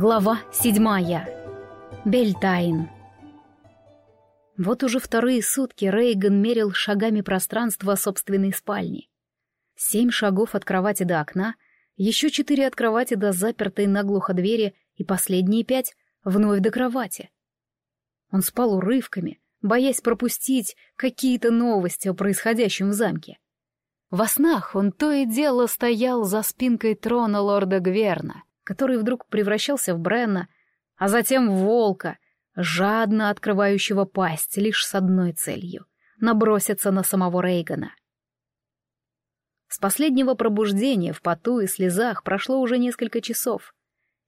Глава седьмая. Бельтайн. Вот уже вторые сутки Рейган мерил шагами пространство собственной спальни. Семь шагов от кровати до окна, еще четыре от кровати до запертой наглухо двери и последние пять вновь до кровати. Он спал урывками, боясь пропустить какие-то новости о происходящем в замке. Во снах он то и дело стоял за спинкой трона лорда Гверна, который вдруг превращался в Бренна, а затем в волка, жадно открывающего пасть лишь с одной целью — наброситься на самого Рейгана. С последнего пробуждения в поту и слезах прошло уже несколько часов,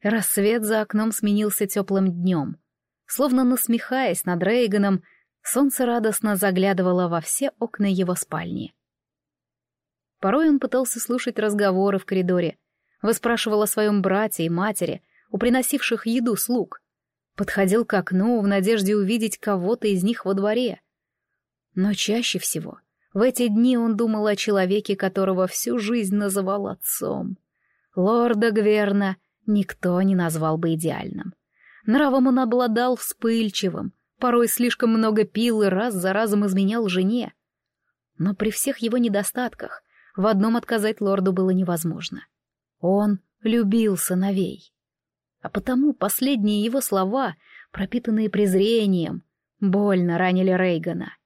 рассвет за окном сменился теплым днем. Словно насмехаясь над Рейганом, солнце радостно заглядывало во все окна его спальни. Порой он пытался слушать разговоры в коридоре, выспрашивал о своем брате и матери, у приносивших еду слуг. Подходил к окну в надежде увидеть кого-то из них во дворе. Но чаще всего в эти дни он думал о человеке, которого всю жизнь называл отцом. Лорда Гверна никто не назвал бы идеальным. Нравом он обладал вспыльчивым, порой слишком много пил и раз за разом изменял жене. Но при всех его недостатках в одном отказать лорду было невозможно. Он любил сыновей. А потому последние его слова, пропитанные презрением, больно ранили Рейгана.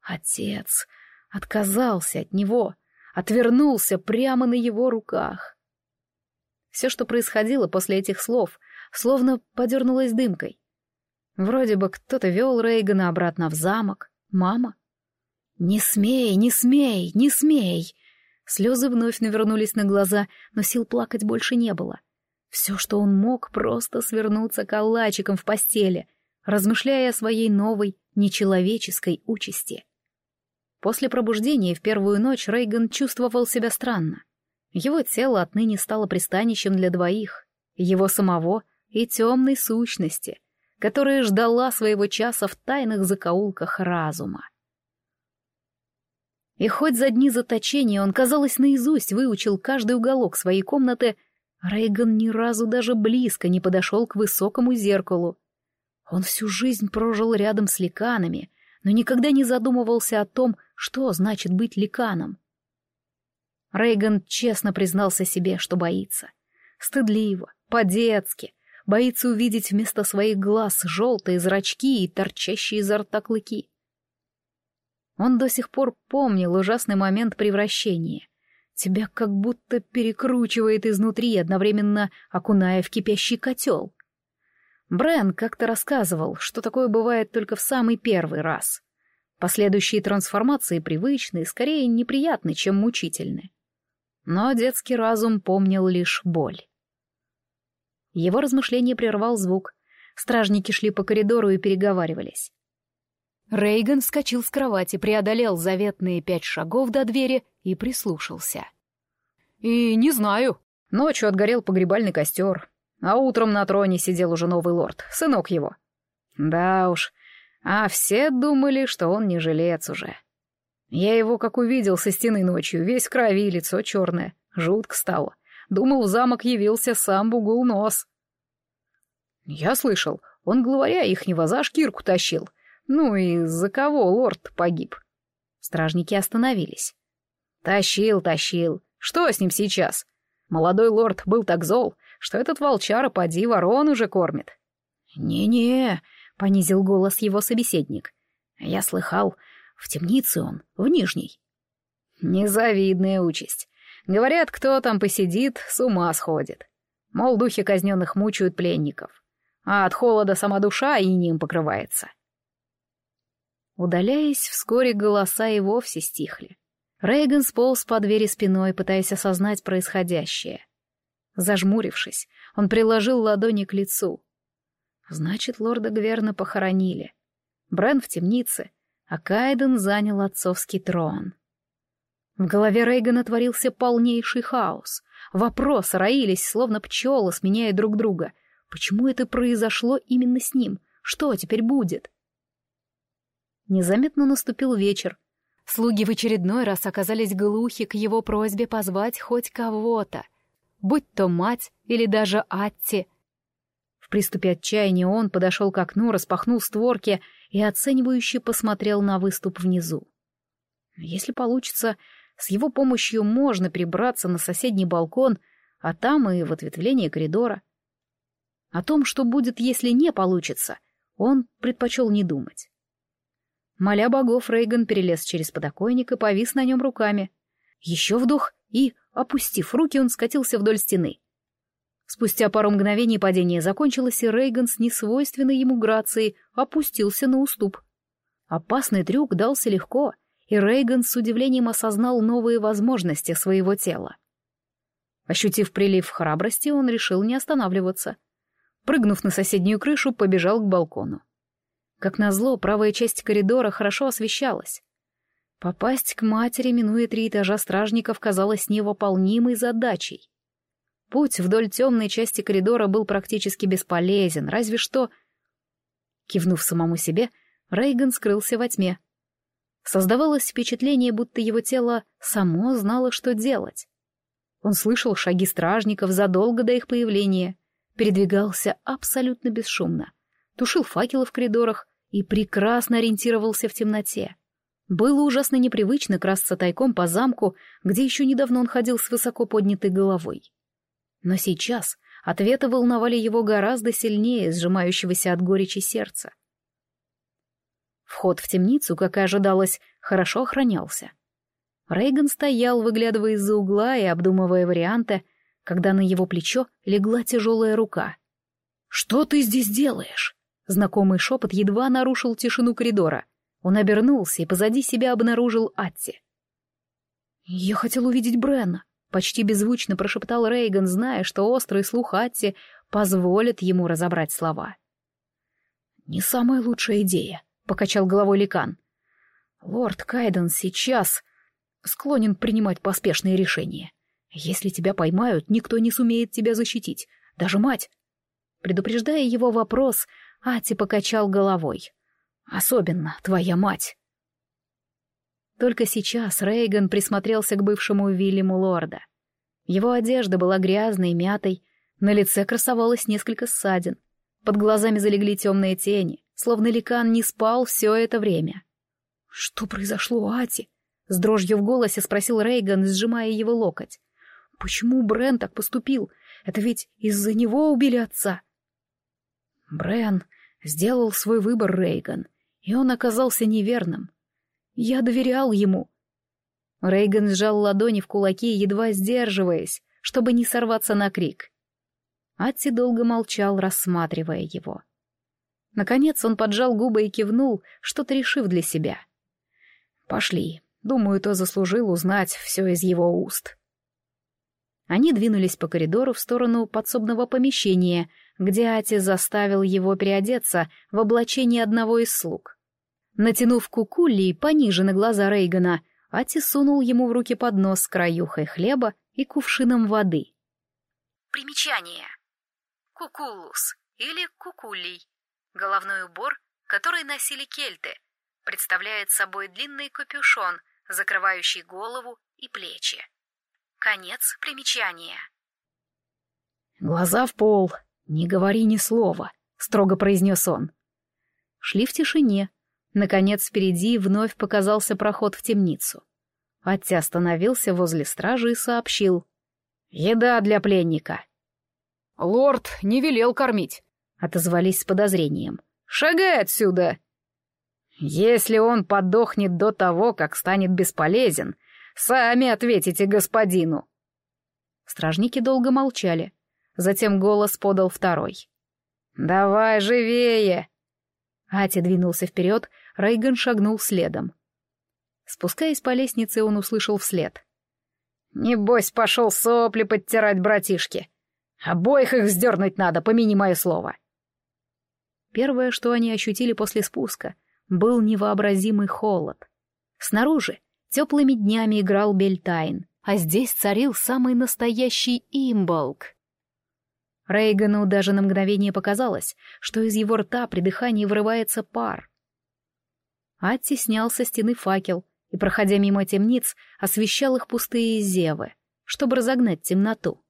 Отец отказался от него, отвернулся прямо на его руках. Все, что происходило после этих слов, словно подернулось дымкой. Вроде бы кто-то вел Рейгана обратно в замок, мама. «Не смей, не смей, не смей!» Слезы вновь навернулись на глаза, но сил плакать больше не было. Все, что он мог, просто свернуться калачиком в постели, размышляя о своей новой, нечеловеческой участи. После пробуждения в первую ночь Рейган чувствовал себя странно. Его тело отныне стало пристанищем для двоих, его самого и темной сущности, которая ждала своего часа в тайных закоулках разума. И хоть за дни заточения он, казалось, наизусть выучил каждый уголок своей комнаты, Рейган ни разу даже близко не подошел к высокому зеркалу. Он всю жизнь прожил рядом с ликанами, но никогда не задумывался о том, что значит быть ликаном. Рейган честно признался себе, что боится. Стыдливо, по-детски, боится увидеть вместо своих глаз желтые зрачки и торчащие изо рта клыки. Он до сих пор помнил ужасный момент превращения. Тебя как будто перекручивает изнутри, одновременно окуная в кипящий котел. Брэн как-то рассказывал, что такое бывает только в самый первый раз. Последующие трансформации привычны и скорее неприятны, чем мучительны. Но детский разум помнил лишь боль. Его размышление прервал звук. Стражники шли по коридору и переговаривались. Рейган вскочил с кровати, преодолел заветные пять шагов до двери и прислушался. «И не знаю. Ночью отгорел погребальный костер, а утром на троне сидел уже новый лорд, сынок его. Да уж, а все думали, что он не жилец уже. Я его как увидел со стены ночью, весь в крови, лицо черное, жутко стало. Думал, в замок явился сам бугул нос. Я слышал, он главаря ихнего за шкирку тащил — ну и за кого лорд погиб? Стражники остановились. Тащил, тащил. Что с ним сейчас? Молодой лорд был так зол, что этот волчара поди ворон уже кормит. «Не-не», — понизил голос его собеседник. «Я слыхал, в темнице он, в нижней». «Незавидная участь. Говорят, кто там посидит, с ума сходит. Мол, духи казненных мучают пленников, а от холода сама душа и ним покрывается». Удаляясь, вскоре голоса и вовсе стихли. Рейган сполз по двери спиной, пытаясь осознать происходящее. Зажмурившись, он приложил ладони к лицу. Значит, лорда Гверна похоронили. Брен в темнице, а Кайден занял отцовский трон. В голове Рейгана творился полнейший хаос. Вопросы роились, словно пчелы, сменяя друг друга. Почему это произошло именно с ним? Что теперь будет? Незаметно наступил вечер. Слуги в очередной раз оказались глухи к его просьбе позвать хоть кого-то, будь то мать или даже Атти. приступе отчаяния он подошел к окну, распахнул створки и оценивающе посмотрел на выступ внизу. Если получится, с его помощью можно перебраться на соседний балкон, а там и в ответвление коридора. О том, что будет, если не получится, он предпочел не думать. Моля богов, Рейган перелез через подоконник и повис на нем руками. Еще вдох, и, опустив руки, он скатился вдоль стены. Спустя пару мгновений падение закончилось, и Рейган с несвойственной ему грацией опустился на уступ. Опасный трюк дался легко, и Рейган с удивлением осознал новые возможности своего тела. Ощутив прилив храбрости, он решил не останавливаться. Прыгнув на соседнюю крышу, побежал к балкону. Как назло, правая часть коридора хорошо освещалась. Попасть к матери, минуя три этажа стражников, казалось невыполнимой задачей. Путь вдоль темной части коридора был практически бесполезен, разве что... Кивнув самому себе, Рейган скрылся во тьме. Создавалось впечатление, будто его тело само знало, что делать. Он слышал шаги стражников задолго до их появления, передвигался абсолютно бесшумно, тушил факелы в коридорах и прекрасно ориентировался в темноте. Было ужасно непривычно красться тайком по замку, где еще недавно он ходил с высоко поднятой головой. Но сейчас ответы волновали его гораздо сильнее сжимающегося от горечи сердца. Вход в темницу, как и ожидалось, хорошо охранялся. Рейган стоял, выглядывая из-за угла и обдумывая варианты, когда на его плечо легла тяжелая рука. «Что ты здесь делаешь?» Знакомый шепот едва нарушил тишину коридора. Он обернулся и позади себя обнаружил Атти. «Я хотел увидеть Бренна», Почти беззвучно прошептал Рейган, зная, что острый слух Атти позволит ему разобрать слова. «Не самая лучшая идея», — покачал головой Ликан. «Лорд Кайден сейчас склонен принимать поспешные решения. Если тебя поймают, никто не сумеет тебя защитить, даже мать». Предупреждая его вопрос, Ати покачал головой. «Особенно твоя мать». Только сейчас Рейган присмотрелся к бывшему Вильяму Лорда. Его одежда была грязной, мятой, на лице красовалось несколько ссадин, под глазами залегли темные тени, словно ликан не спал все это время. «Что произошло, Ати?» — с дрожью в голосе спросил Рейган, сжимая его локоть. «Почему Брен так поступил? Это ведь из-за него убили отца». Брен сделал свой выбор, Рейган, и он оказался неверным. Я доверял ему. Рейган сжал ладони в кулаки, едва сдерживаясь, чтобы не сорваться на крик. Атти долго молчал, рассматривая его. Наконец он поджал губы и кивнул, что-то решив для себя. «Пошли. Думаю, то заслужил узнать все из его уст». Они двинулись по коридору в сторону подсобного помещения, где Ати заставил его переодеться в облачение одного из слуг. Натянув кукули пониже на глаза Рейгана, Ати сунул ему в руки поднос с краюхой хлеба и кувшином воды. Примечание. Кукулус или кукулий. Головной убор, который носили кельты, представляет собой длинный капюшон, закрывающий голову и плечи. Конец примечания. «Глаза в пол, не говори ни слова», — строго произнес он. Шли в тишине, Наконец впереди вновь показался проход в темницу. Аття остановился возле стражи и сообщил. «Еда для пленника». «Лорд не велел кормить», — отозвались с подозрением. «Шагай отсюда!» «Если он подохнет до того, как станет бесполезен, сами ответите господину». Стражники долго молчали. Затем голос подал второй. «Давай живее!» Ати двинулся вперед, Рейган шагнул следом. Спускаясь по лестнице, он услышал вслед. «Небось, пошел сопли подтирать братишки. Обоих их вздернуть надо, помяни мое слово». Первое, что они ощутили после спуска, был невообразимый холод. Снаружи теплыми днями играл Бельтайн, а здесь царил самый настоящий имболк. Рейгану даже на мгновение показалось, что из его рта при дыхании вырывается пар. Атти снял со стены факел и, проходя мимо темниц, освещал их пустые зевы, чтобы разогнать темноту.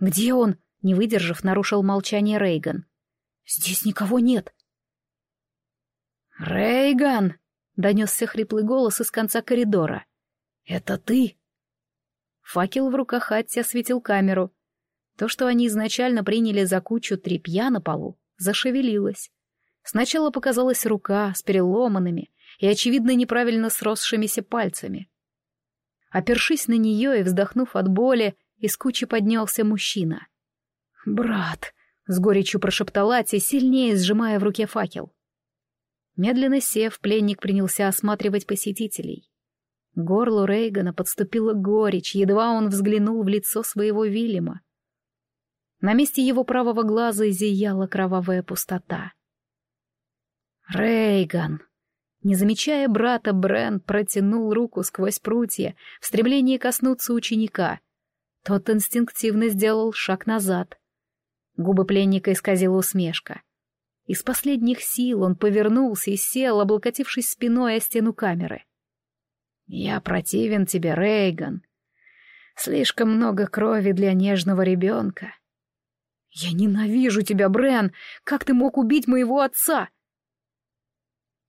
«Где он?» — не выдержав, нарушил молчание Рейган. Здесь никого нет. «Рейган!» — донесся хриплый голос из конца коридора. «Это ты?» Факел в руках Атти осветил камеру. То, что они изначально приняли за кучу тряпья на полу, зашевелилось. Сначала показалась рука с переломанными и, очевидно, неправильно сросшимися пальцами. Опершись на нее и вздохнув от боли, из кучи поднялся мужчина. «Брат!» — с горечью прошептала Ати, сильнее сжимая в руке факел. Медленно сев, пленник принялся осматривать посетителей. Горлу Рейгана подступила горечь, едва он взглянул в лицо своего Вильяма. На месте его правого глаза зияла кровавая пустота. «Рейган!» Не замечая брата, Брен протянул руку сквозь прутья в стремлении коснуться ученика. Тот инстинктивно сделал шаг назад. Губы пленника исказила усмешка. Из последних сил он повернулся и сел, облокотившись спиной о стену камеры. «Я противен тебе, Рейган. Слишком много крови для нежного ребенка». «Я ненавижу тебя, Брен! Как ты мог убить моего отца?»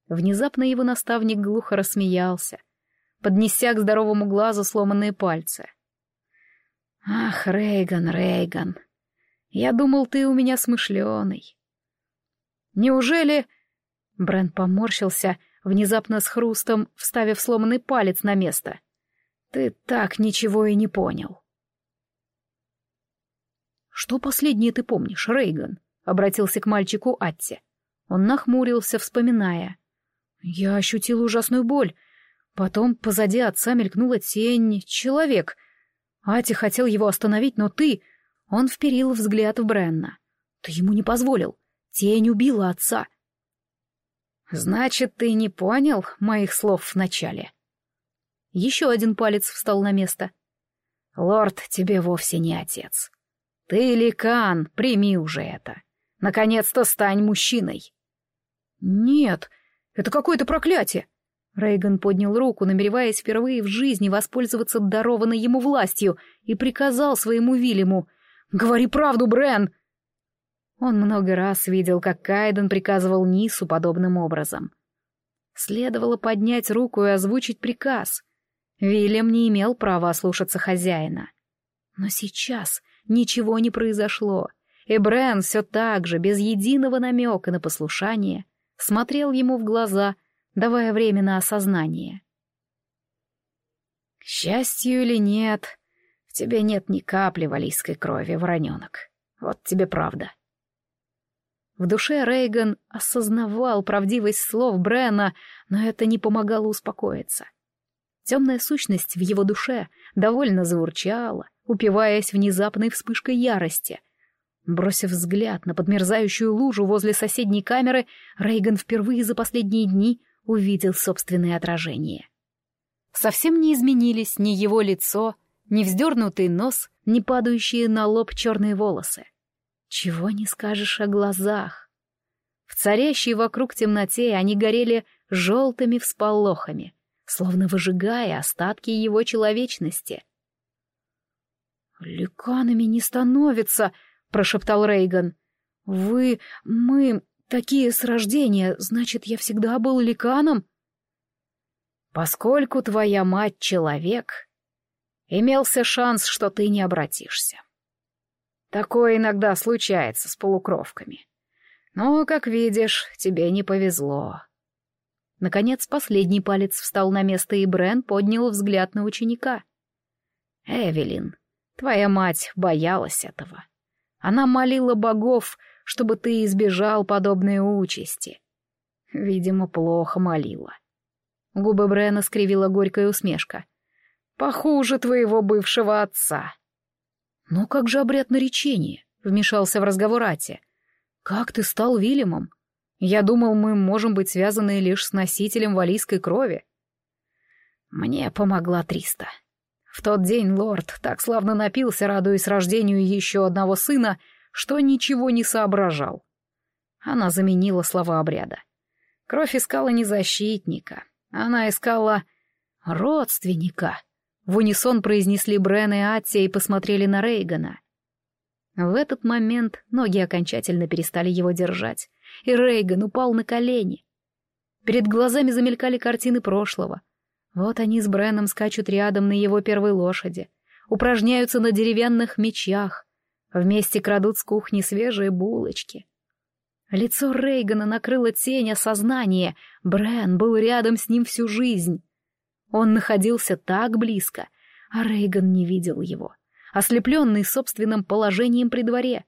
Внезапно его наставник глухо рассмеялся, поднеся к здоровому глазу сломанные пальцы. «Ах, Рейган, Рейган, я думал, ты у меня смышленый». «Неужели...» Брен поморщился, внезапно с хрустом вставив сломанный палец на место. «Ты так ничего и не понял». «Что последнее ты помнишь, Рейган?» — обратился к мальчику Атти. Он нахмурился, вспоминая. Я ощутил ужасную боль. Потом позади отца мелькнула тень, человек. Ати хотел его остановить, но ты... Он вперил взгляд в Бренна. Ты ему не позволил. Тень убила отца. Значит, ты не понял моих слов вначале. Еще один палец встал на место. Лорд тебе вовсе не отец. Ты ликан, прими уже это. Наконец-то стань мужчиной. Нет, — это какое-то проклятие!» Рейган поднял руку, намереваясь впервые в жизни воспользоваться дарованной ему властью, и приказал своему Вильяму «Говори правду, Брен!» Он много раз видел, как Кайден приказывал Нису подобным образом. Следовало поднять руку и озвучить приказ. Вильям не имел права ослушаться хозяина. Но сейчас ничего не произошло, и Брен все так же, без единого намека на послушание, смотрел ему в глаза, давая время на осознание. «К счастью или нет, в тебе нет ни капли валийской крови, вороненок. Вот тебе правда». В душе Рейган осознавал правдивость слов Брена, но это не помогало успокоиться. Темная сущность в его душе довольно заурчала, упиваясь внезапной вспышкой ярости — Бросив взгляд на подмерзающую лужу возле соседней камеры, Рейган впервые за последние дни увидел собственное отражение. Совсем не изменились ни его лицо, ни вздернутый нос, ни падающие на лоб черные волосы. Чего не скажешь о глазах. В царящей вокруг темноте они горели желтыми всполохами, словно выжигая остатки его человечности. «Ликанами не становится!» — прошептал Рейган. «Вы... мы... такие с рождения, значит, я всегда был ликаном?» «Поскольку твоя мать человек, имелся шанс, что ты не обратишься. Такое иногда случается с полукровками. Но, как видишь, тебе не повезло». Наконец, последний палец встал на место, и Брен поднял взгляд на ученика. «Эвелин, твоя мать боялась этого. Она молила богов, чтобы ты избежал подобной участи. Видимо, плохо молила. Губы Брена скривила горькая усмешка. «Похуже твоего бывшего отца». «Ну как же обряд наречения?» — вмешался в разговор Ати. «Как ты стал Вильямом? Я думал, мы можем быть связаны лишь с носителем валийской крови». Мне помогла Триста. В тот день лорд так славно напился, радуясь рождению еще одного сына, что ничего не соображал. Она заменила слова обряда. Кровь искала не защитника, она искала родственника. В унисон произнесли Брен и Атти и посмотрели на Рейгана. В этот момент ноги окончательно перестали его держать, и Рейган упал на колени. Перед глазами замелькали картины прошлого. Вот они с Бреном скачут рядом на его первой лошади, упражняются на деревянных мечах, вместе крадут с кухни свежие булочки. Лицо Рейгана накрыло тень осознания, Брен был рядом с ним всю жизнь. Он находился так близко, а Рейган не видел его, ослепленный собственным положением при дворе.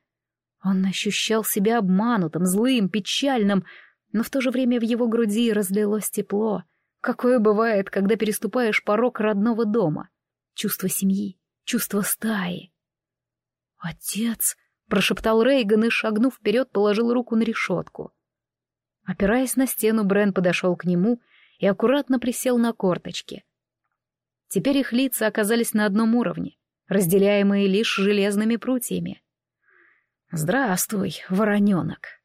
Он ощущал себя обманутым, злым, печальным, но в то же время в его груди разлилось тепло, какое бывает, когда переступаешь порог родного дома. Чувство семьи, чувство стаи. «Отец!» — прошептал Рейган и, шагнув вперед, положил руку на решетку. Опираясь на стену, Брен подошел к нему и аккуратно присел на корточки. Теперь их лица оказались на одном уровне, разделяемые лишь железными прутьями. «Здравствуй, вороненок!»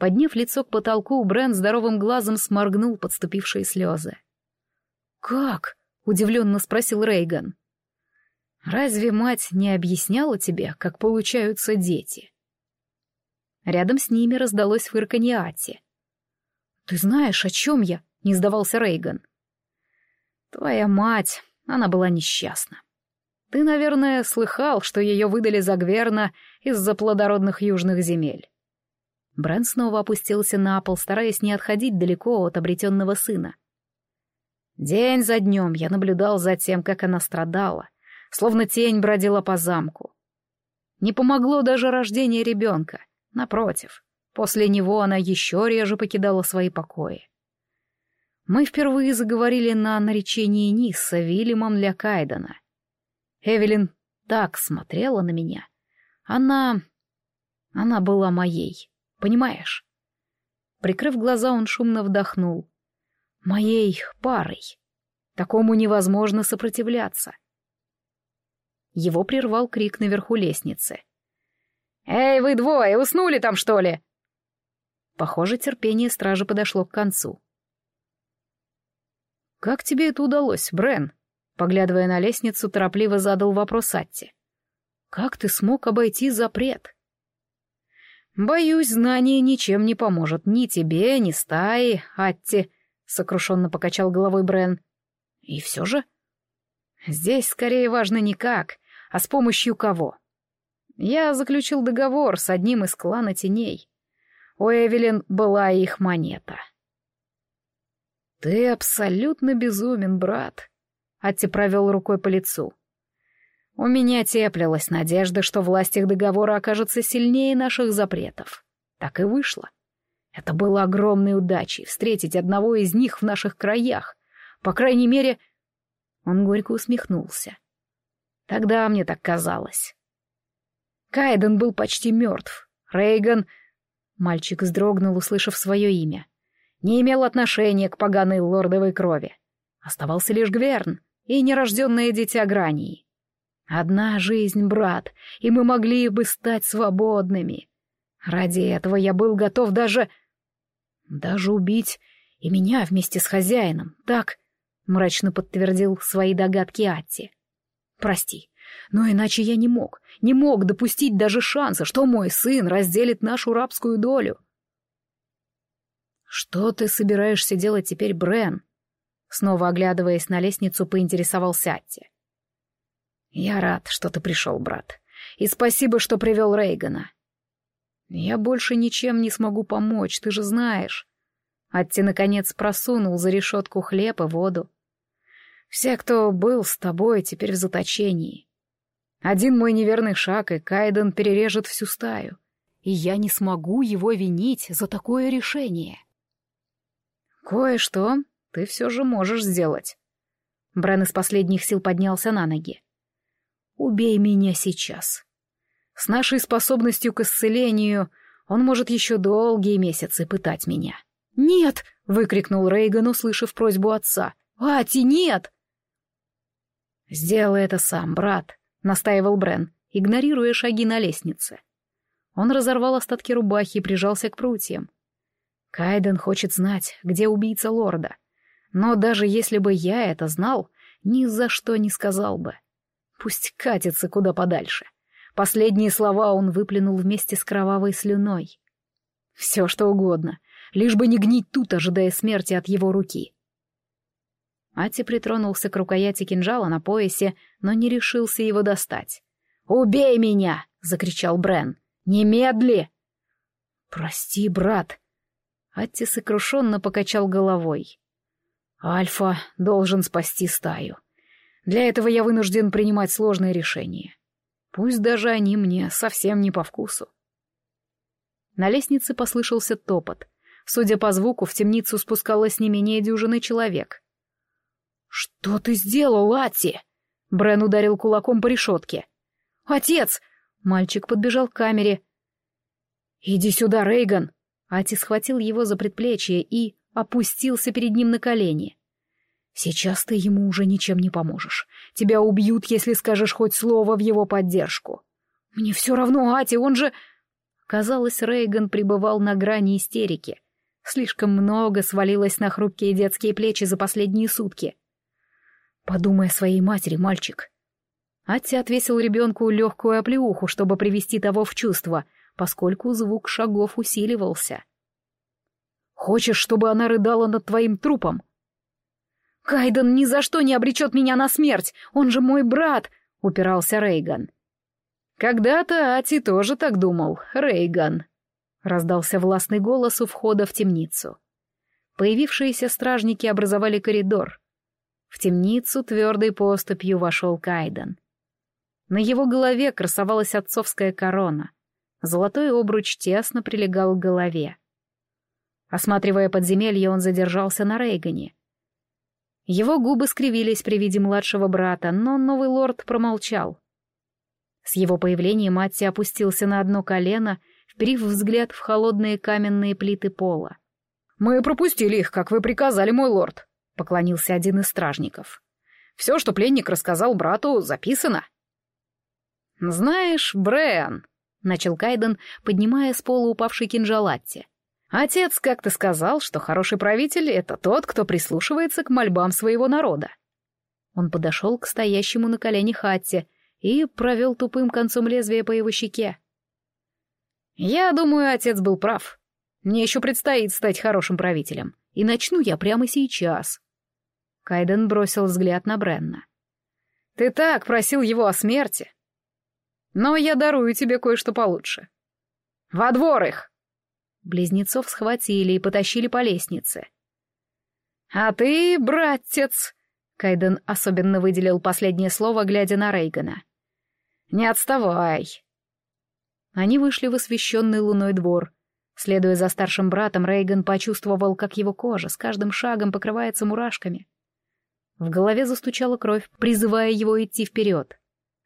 Подняв лицо к потолку, Брэн здоровым глазом сморгнул подступившие слезы. «Как?» — удивленно спросил Рейган. «Разве мать не объясняла тебе, как получаются дети?» Рядом с ними раздалось фырканье Ати. «Ты знаешь, о чем я?» — не сдавался Рейган. «Твоя мать, она была несчастна. Ты, наверное, слыхал, что ее выдали за Гверна из-за плодородных южных земель. Брэн снова опустился на пол, стараясь не отходить далеко от обретенного сына. День за днем я наблюдал за тем, как она страдала, словно тень бродила по замку. Не помогло даже рождение ребенка. Напротив, после него она еще реже покидала свои покои. Мы впервые заговорили на наречении Нисса Вильямом для Кайдена. Эвелин так смотрела на меня. Она... она была моей. Понимаешь? Прикрыв глаза, он шумно вдохнул. Моей парой. Такому невозможно сопротивляться. Его прервал крик наверху лестницы. «Эй, вы двое, уснули там, что ли?» Похоже, терпение стражи подошло к концу. «Как тебе это удалось, Брен?» Поглядывая на лестницу, торопливо задал вопрос Атти. «Как ты смог обойти запрет?» «Боюсь, знание ничем не поможет ни тебе, ни стае, Атти», — сокрушенно покачал головой Брен. «И все же?» «Здесь скорее важно не как, а с помощью кого. Я заключил договор с одним из клана теней. У Эвелин была их монета». «Ты абсолютно безумен, брат», — Атти провел рукой по лицу. У меня теплилась надежда, что власть их договора окажется сильнее наших запретов. Так и вышло. Это было огромной удачей встретить одного из них в наших краях. По крайней мере, он горько усмехнулся. Тогда мне так казалось. Кайден был почти мертв. Рейган... Мальчик вздрогнул, услышав свое имя. Не имел отношения к поганой лордовой крови. Оставался лишь Гверн и нерожденное дитя Грании. Одна жизнь, брат, и мы могли бы стать свободными. Ради этого я был готов даже... Даже убить и меня вместе с хозяином, так? Мрачно подтвердил свои догадки Атти. Прости, но иначе я не мог, не мог допустить даже шанса, что мой сын разделит нашу рабскую долю. Что ты собираешься делать теперь, Брен? Снова оглядываясь на лестницу, поинтересовался Атти. «Я рад, что ты пришел, брат. И спасибо, что привел Рейгана. Я больше ничем не смогу помочь, ты же знаешь». Атти, наконец, просунул за решетку хлеб и воду. «Все, кто был с тобой, теперь в заточении. Один мой неверный шаг, и Кайден перережет всю стаю. И я не смогу его винить за такое решение». «Кое-что ты все же можешь сделать». Брен из последних сил поднялся на ноги. Убей меня сейчас. С нашей способностью к исцелению он может еще долгие месяцы пытать меня. «Нет!» — выкрикнул Рейган, услышав просьбу отца. «Ати, нет!» «Сделай это сам, брат», — настаивал Брен, игнорируя шаги на лестнице. Он разорвал остатки рубахи и прижался к прутьям. Кайден хочет знать, где убийца лорда. Но даже если бы я это знал, ни за что не сказал бы. Пусть катится куда подальше. Последние слова он выплюнул вместе с кровавой слюной. Все что угодно, лишь бы не гнить тут, ожидая смерти от его руки. Ати притронулся к рукояти кинжала на поясе, но не решился его достать. «Убей меня!» — закричал Брен. «Немедли!» «Прости, брат!» Атти сокрушенно покачал головой. «Альфа должен спасти стаю. Для этого я вынужден принимать сложные решения. Пусть даже они мне совсем не по вкусу». На лестнице послышался топот. Судя по звуку, в темницу спускалось не менее дюжины человек. «Что ты сделал, Атти?» Брен ударил кулаком по решетке. «Отец!» Мальчик подбежал к камере. «Иди сюда, Рейган!» Ати схватил его за предплечье и опустился перед ним на колени. «Сейчас ты ему уже ничем не поможешь. Тебя убьют, если скажешь хоть слово в его поддержку». «Мне все равно, Ати, он же...» Казалось, Рейган пребывал на грани истерики. Слишком много свалилось на хрупкие детские плечи за последние сутки. «Подумай о своей матери, мальчик. Атти отвесил ребенку легкую оплеуху, чтобы привести того в чувство, поскольку звук шагов усиливался. «Хочешь, чтобы она рыдала над твоим трупом?» «Кайден ни за что не обречет меня на смерть! Он же мой брат!» — упирался Рейган. «Когда-то Ати тоже так думал, Рейган», — раздался властный голос у входа в темницу. Появившиеся стражники образовали коридор. В темницу твердой поступью вошел Кайден. На его голове красовалась отцовская корона. Золотой обруч тесно прилегал к голове. Осматривая подземелье, он задержался на Рейгане. Его губы скривились при виде младшего брата, но новый лорд промолчал. С его появлением Матти опустился на одно колено, вперив взгляд в холодные каменные плиты пола. «Мы пропустили их, как вы приказали, мой лорд», — поклонился один из стражников. «Все, что пленник рассказал брату, записано». «Знаешь, Брэн», — начал Кайден, поднимая с пола упавший кинжал Атти, «отец как-то сказал, что хороший правитель — это тот, кто прислушивается к мольбам своего народа». Он подошел к стоящему на коленях Атти и провел тупым концом лезвия по его щеке. «Я думаю, отец был прав. Мне еще предстоит стать хорошим правителем, и начну я прямо сейчас». Кайден бросил взгляд на Бренна. «Ты так просил его о смерти, но я дарую тебе кое-что получше. Во двор их!» Близнецов схватили и потащили по лестнице. «А ты, братец!» Кайден особенно выделил последнее слово, глядя на Рейгана. «Не отставай!» Они вышли в освещенный луной двор. Следуя за старшим братом, Рейган почувствовал, как его кожа с каждым шагом покрывается мурашками. В голове застучала кровь, призывая его идти вперед.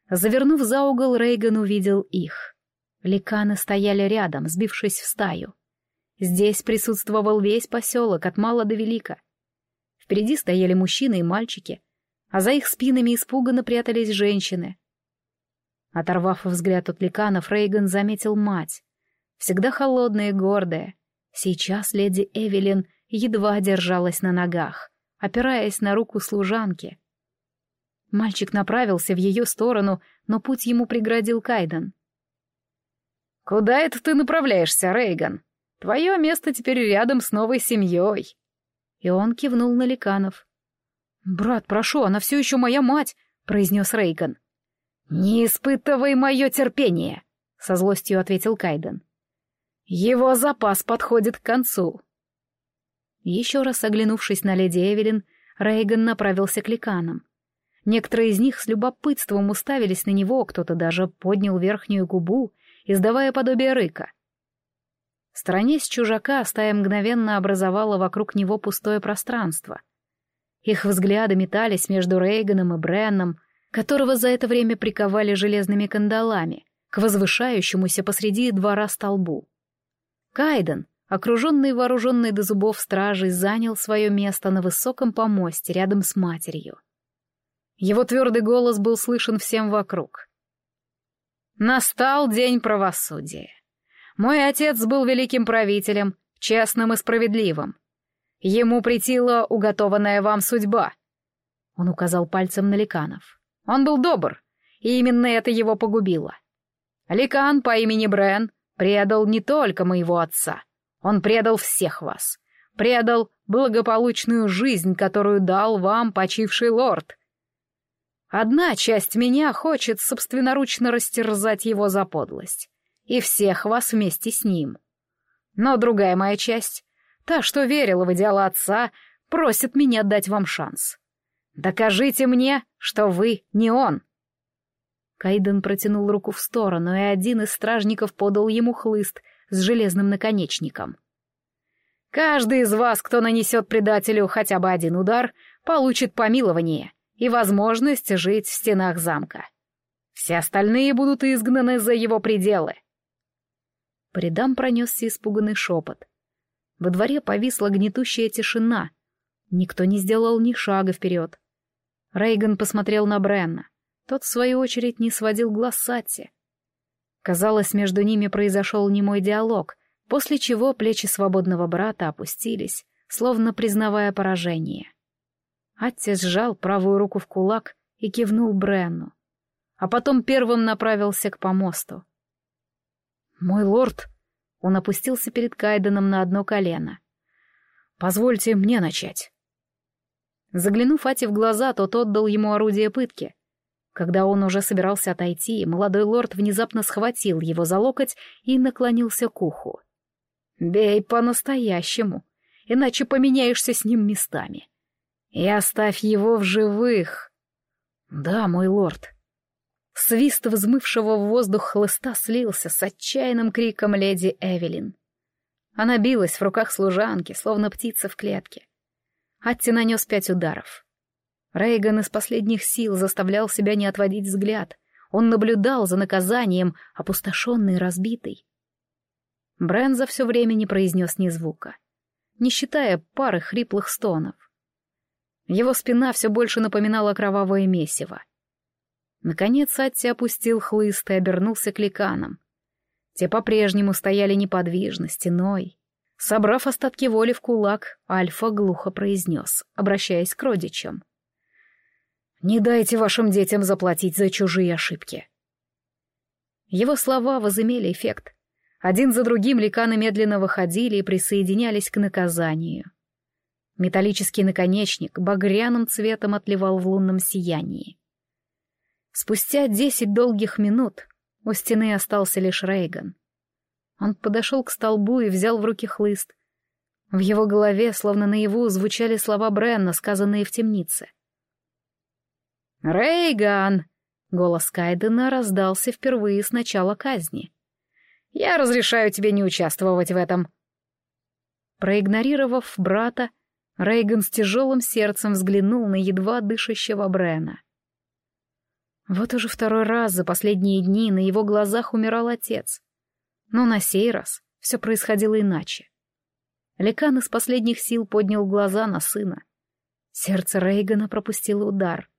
Завернув за угол, Рейган увидел их. Ликаны стояли рядом, сбившись в стаю. Здесь присутствовал весь поселок, от мала до велика. Впереди стояли мужчины и мальчики, а за их спинами испуганно прятались женщины. Оторвав взгляд от ликанов, Рейган заметил мать. Всегда холодная и гордая. Сейчас леди Эвелин едва держалась на ногах, опираясь на руку служанки — Мальчик направился в ее сторону, но путь ему преградил Кайден. «Куда это ты направляешься, Рейган? Твое место теперь рядом с новой семьей». И он кивнул на Ликанов. «Брат, прошу, она все еще моя мать», — произнес Рейган. «Не испытывай мое терпение», — со злостью ответил Кайден. «Его запас подходит к концу». Еще раз оглянувшись на леди Эвелин, Рейган направился к Ликанам. Некоторые из них с любопытством уставились на него, кто-то даже поднял верхнюю губу, издавая подобие рыка. Сторонясь чужака, стая мгновенно образовала вокруг него пустое пространство. Их взгляды метались между Рейганом и Бренном, которого за это время приковали железными кандалами, к возвышающемуся посреди двора столбу. Кайден, окруженный вооруженный до зубов стражей, занял свое место на высоком помосте рядом с матерью. Его твердый голос был слышен всем вокруг. Настал день правосудия. Мой отец был великим правителем, честным и справедливым. Ему притила уготованная вам судьба. Он указал пальцем на Ликанов. Он был добр, и именно это его погубило. Ликан по имени Брен предал не только моего отца, он предал всех вас, предал благополучную жизнь, которую дал вам почивший лорд. Одна часть меня хочет собственноручно растерзать его за подлость, и всех вас вместе с ним. Но другая моя часть, та, что верила в идеал отца, просит меня дать вам шанс. Докажите мне, что вы не он. Кайден протянул руку в сторону, и один из стражников подал ему хлыст с железным наконечником. Каждый из вас, кто нанесет предателю хотя бы один удар, получит помилование и возможность жить в стенах замка. Все остальные будут изгнаны за его пределы. По рядам пронесся испуганный шепот. Во дворе повисла гнетущая тишина. Никто не сделал ни шага вперед. Рейган посмотрел на Бренна. Тот, в свою очередь, не сводил глаз Сатти. Казалось, между ними произошел немой диалог, после чего плечи свободного брата опустились, словно признавая поражение. Атти сжал правую руку в кулак и кивнул Бренну, а потом первым направился к помосту. «Мой лорд!» — он опустился перед Кайденом на одно колено. «Позвольте мне начать». Заглянув Ати в глаза, тот отдал ему орудие пытки — когда он уже собирался отойти, молодой лорд внезапно схватил его за локоть и наклонился к уху. «Бей по-настоящему, иначе поменяешься с ним местами. И оставь его в живых». «Да, мой лорд». Свист взмывшего в воздух хлыста слился с отчаянным криком леди Эвелин. Она билась в руках служанки, словно птица в клетке. Атти нанес пять ударов. Рейган из последних сил заставлял себя не отводить взгляд. Он наблюдал за наказанием, опустошенный и разбитый. Брэн за все время не произнес ни звука, не считая пары хриплых стонов. Его спина все больше напоминала кровавое месиво. Наконец Атти опустил хлыст и обернулся к ликанам. Те по-прежнему стояли неподвижно, стеной. Собрав остатки воли в кулак, Альфа глухо произнес, обращаясь к родичам. Не дайте вашим детям заплатить за чужие ошибки. Его слова возымели эффект. Один за другим ликаны медленно выходили и присоединялись к наказанию. Металлический наконечник багряным цветом отливал в лунном сиянии. Спустя десять долгих минут у стены остался лишь Рейган. Он подошел к столбу и взял в руки хлыст. В его голове, словно наяву, звучали слова Бренна, сказанные в темнице. «Рейган!» — голос Кайдена раздался впервые с начала казни. «Я разрешаю тебе не участвовать в этом». Проигнорировав брата, Рейган с тяжелым сердцем взглянул на едва дышащего Брена. Вот уже второй раз за последние дни на его глазах умирал отец. Но на сей раз все происходило иначе. Лекан из последних сил поднял глаза на сына. Сердце Рейгана пропустило удар.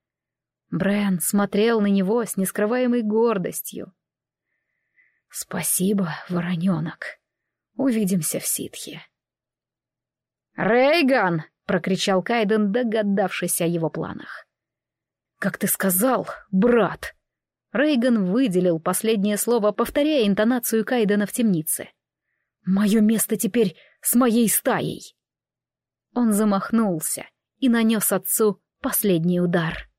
Брэн смотрел на него с нескрываемой гордостью. «Спасибо, вороненок. Увидимся в ситхе». «Рейган!» — прокричал Кайден, догадавшись о его планах. «Как ты сказал, брат!» Рейган выделил последнее слово, повторяя интонацию Кайдена в темнице. «Мое место теперь с моей стаей!» Он замахнулся и нанес отцу последний удар.